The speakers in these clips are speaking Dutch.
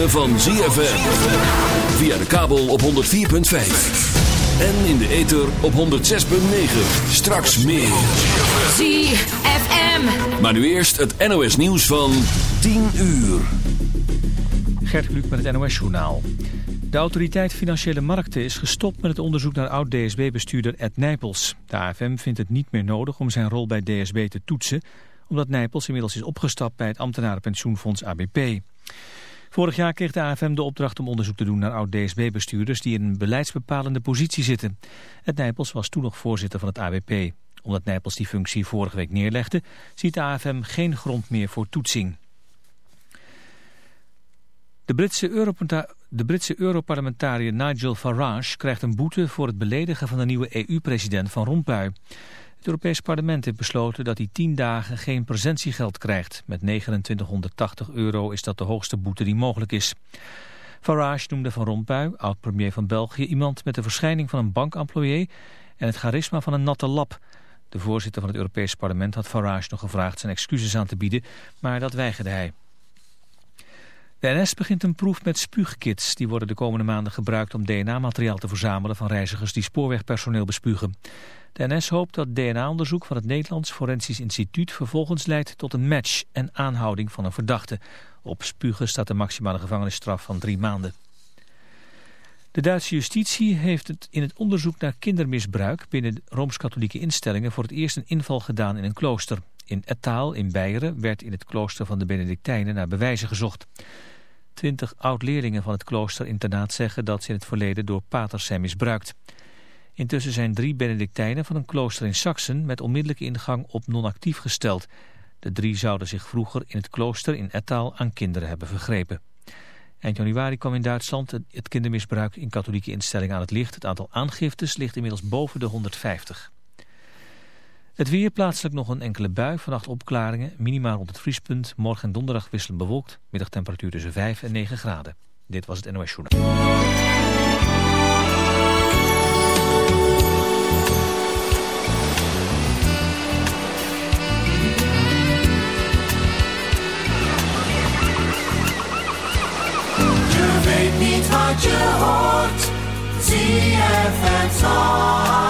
ritme van ZFM. Via de kabel op 104.5. En in de ether op 106.9. Straks meer. ZFM. Maar nu eerst het NOS nieuws van 10 uur. Gert Kluk met het NOS Journaal. De autoriteit Financiële Markten is gestopt met het onderzoek naar oud-DSB-bestuurder Ed Nijpels. De AFM vindt het niet meer nodig om zijn rol bij DSB te toetsen omdat Nijpels inmiddels is opgestapt bij het ambtenarenpensioenfonds ABP. Vorig jaar kreeg de AFM de opdracht om onderzoek te doen naar oud-DSB-bestuurders die in een beleidsbepalende positie zitten. Het Nijpels was toen nog voorzitter van het ABP. Omdat Nijpels die functie vorige week neerlegde, ziet de AFM geen grond meer voor toetsing. De Britse, Europarlementariër Nigel Farage krijgt een boete voor het beledigen van de nieuwe EU-president Van Rompuy. Het Europees Parlement heeft besloten dat hij 10 dagen geen presentiegeld krijgt. Met 2980 euro is dat de hoogste boete die mogelijk is. Farage noemde Van Rompuy, oud-premier van België, iemand met de verschijning van een bankemployé en het charisma van een natte lap. De voorzitter van het Europees Parlement had Farage nog gevraagd zijn excuses aan te bieden, maar dat weigerde hij. De NS begint een proef met spuugkits. Die worden de komende maanden gebruikt om DNA-materiaal te verzamelen van reizigers die spoorwegpersoneel bespugen. De NS hoopt dat DNA-onderzoek van het Nederlands Forensisch Instituut vervolgens leidt tot een match en aanhouding van een verdachte. Op spugen staat de maximale gevangenisstraf van drie maanden. De Duitse justitie heeft het in het onderzoek naar kindermisbruik binnen Rooms-Katholieke instellingen voor het eerst een inval gedaan in een klooster. In Ettaal in Beieren werd in het klooster van de Benedictijnen naar bewijzen gezocht. Twintig oud-leerlingen van het klooster-internaat zeggen dat ze in het verleden door paters zijn misbruikt. Intussen zijn drie Benedictijnen van een klooster in Saxen met onmiddellijke ingang op non-actief gesteld. De drie zouden zich vroeger in het klooster in Ettaal aan kinderen hebben vergrepen. Eind januari kwam in Duitsland het kindermisbruik in katholieke instellingen aan het licht. Het aantal aangiftes ligt inmiddels boven de 150. Het weer plaatselijk nog een enkele bui, vannacht opklaringen, minimaal rond het vriespunt. Morgen en donderdag wisselen bewolkt, middagtemperatuur tussen 5 en 9 graden. Dit was het NOS Journal. Je hoort. ZFM antwoord.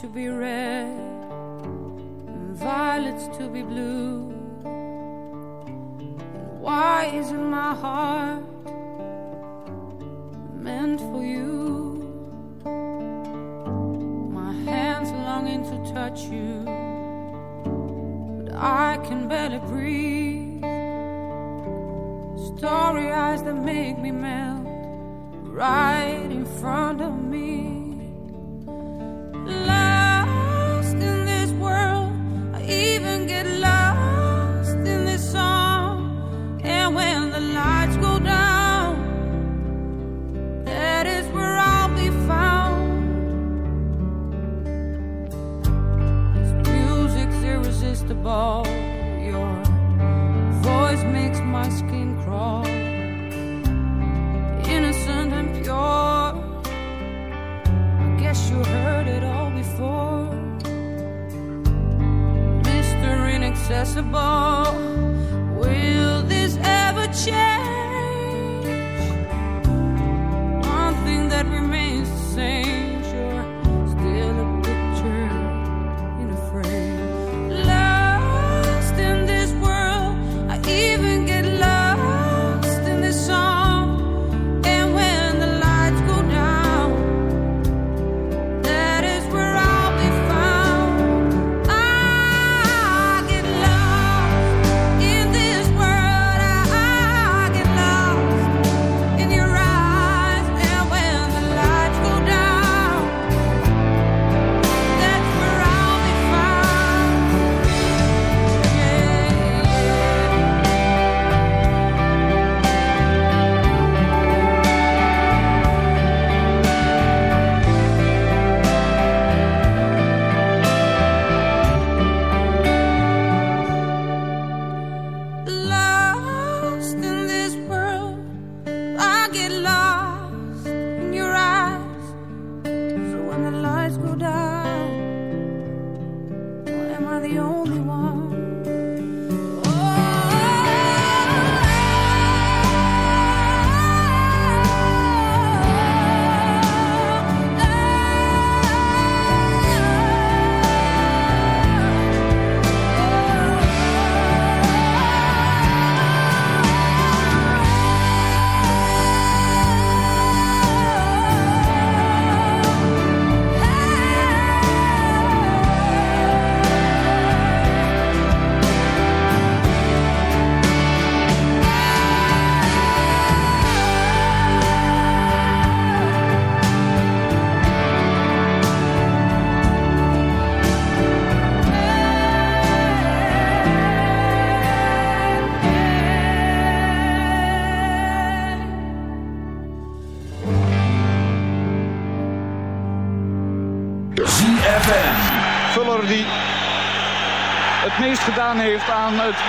to be red and violets to be blue. And why isn't my heart meant for you? My hands longing to touch you, but I can barely breathe. Story eyes that make me melt right in front of me. impossible.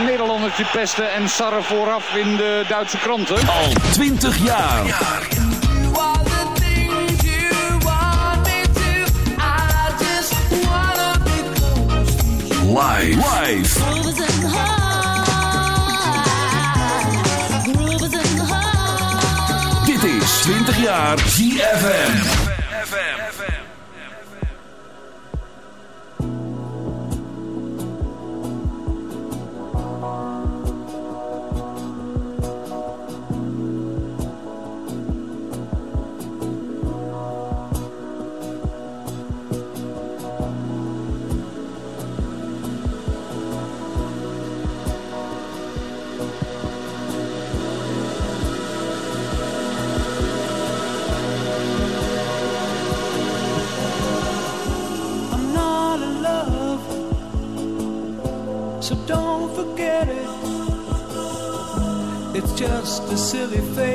Nederlandertje pesten en sarren vooraf in de Duitse kranten. Al 20 jaar. Wife Dit is 20 jaar ZFM. the silly face.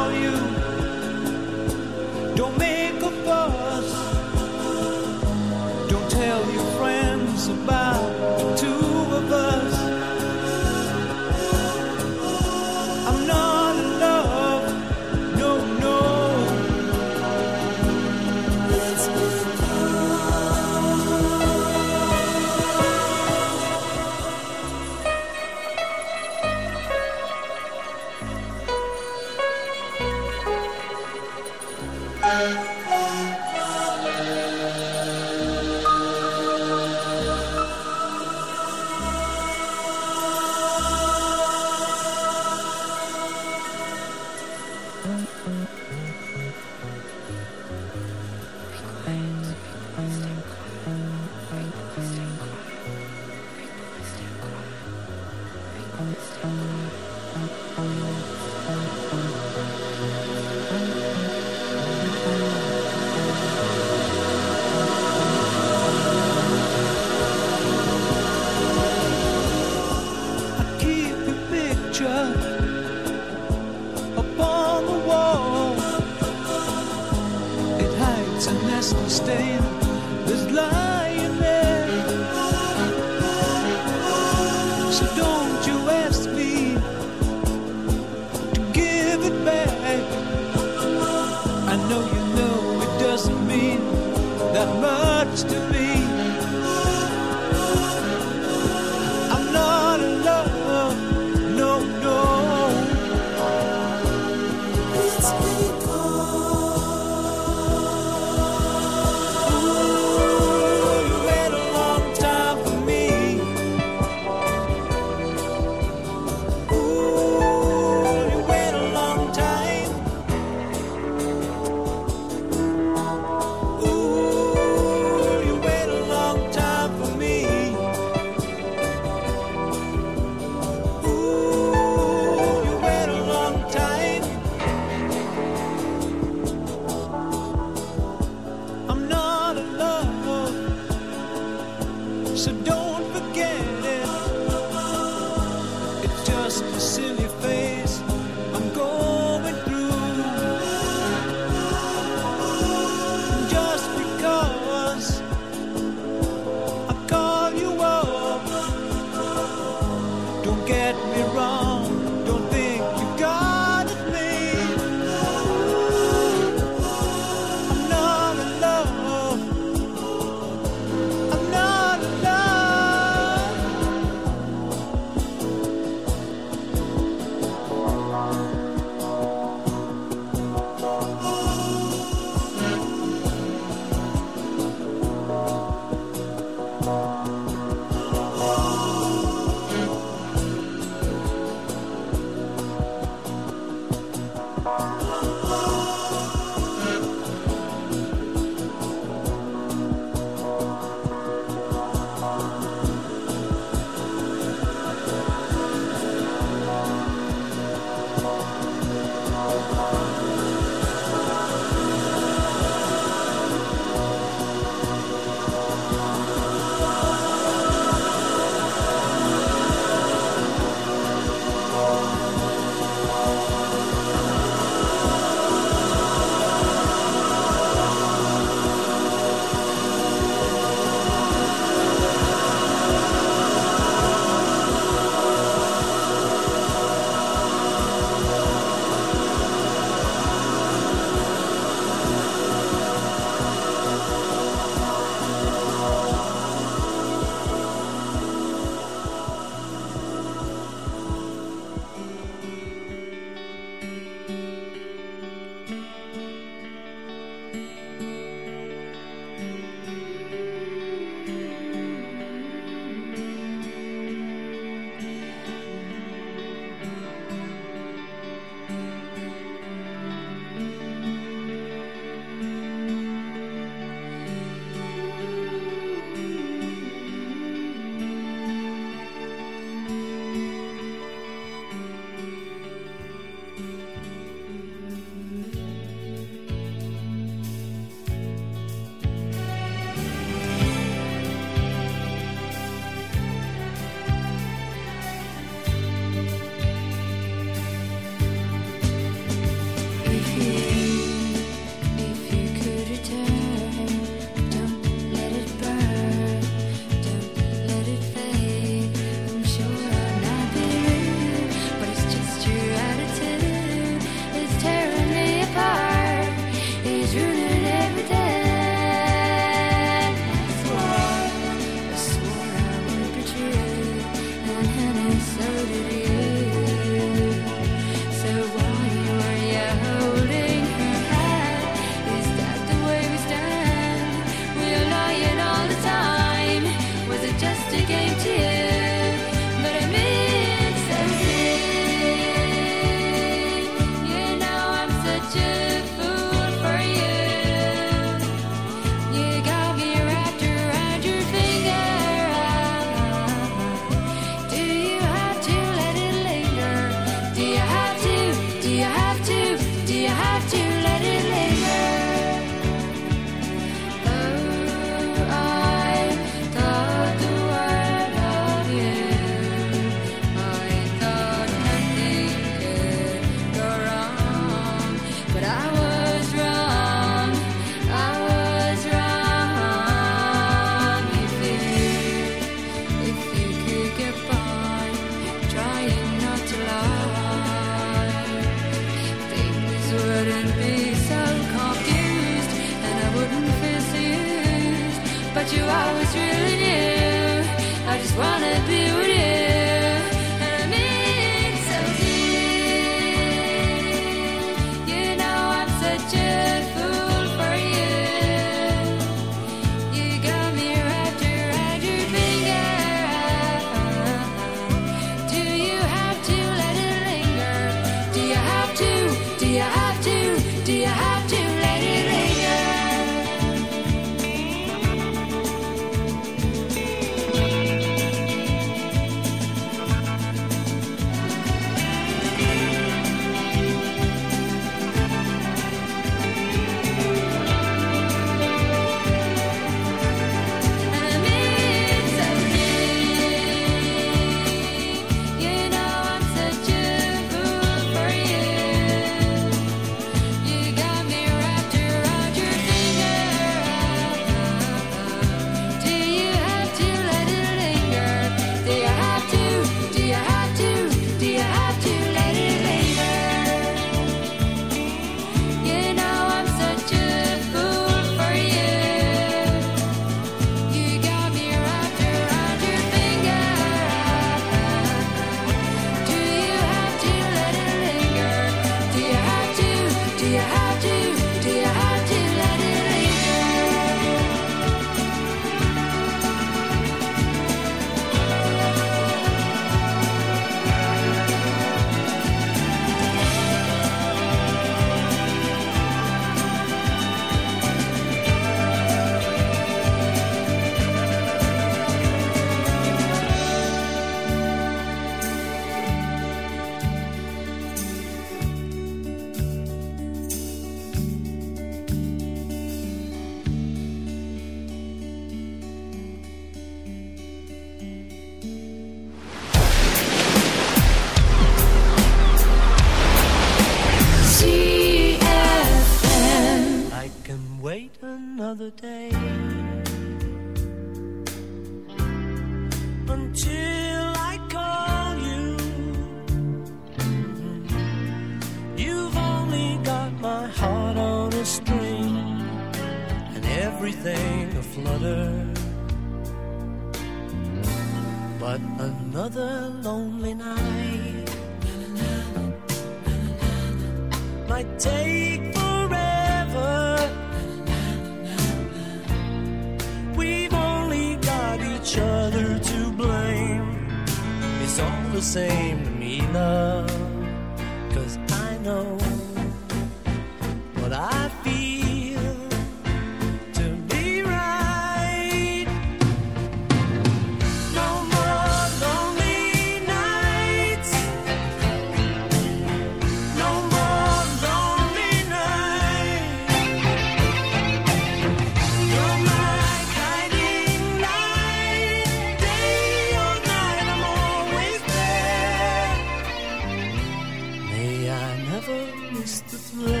used to play.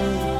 you.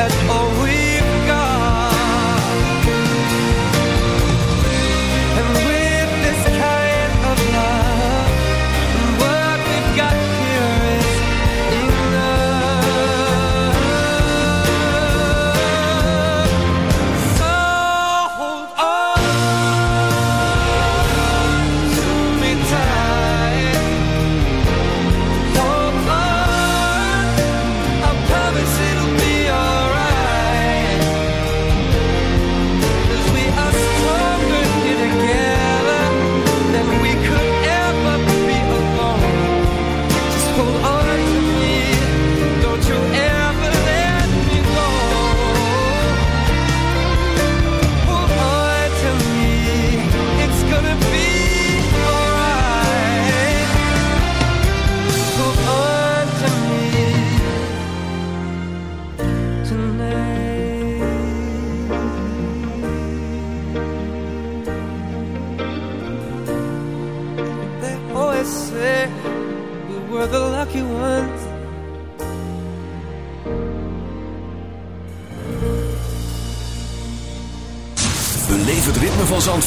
At all oh,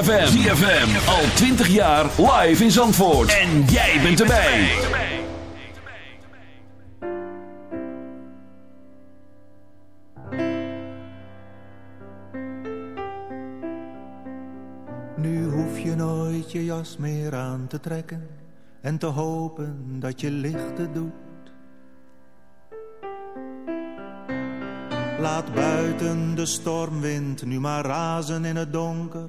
ZFM. ZFM. Al 20 jaar live in Zandvoort. En jij bent erbij. Nu hoef je nooit je jas meer aan te trekken en te hopen dat je lichten doet. Laat buiten de stormwind nu maar razen in het donker,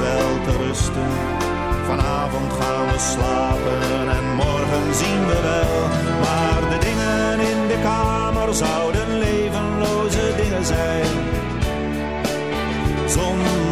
wel te rusten. Vanavond gaan we slapen en morgen zien we wel. Maar de dingen in de kamer zouden levenloze dingen zijn. Zonder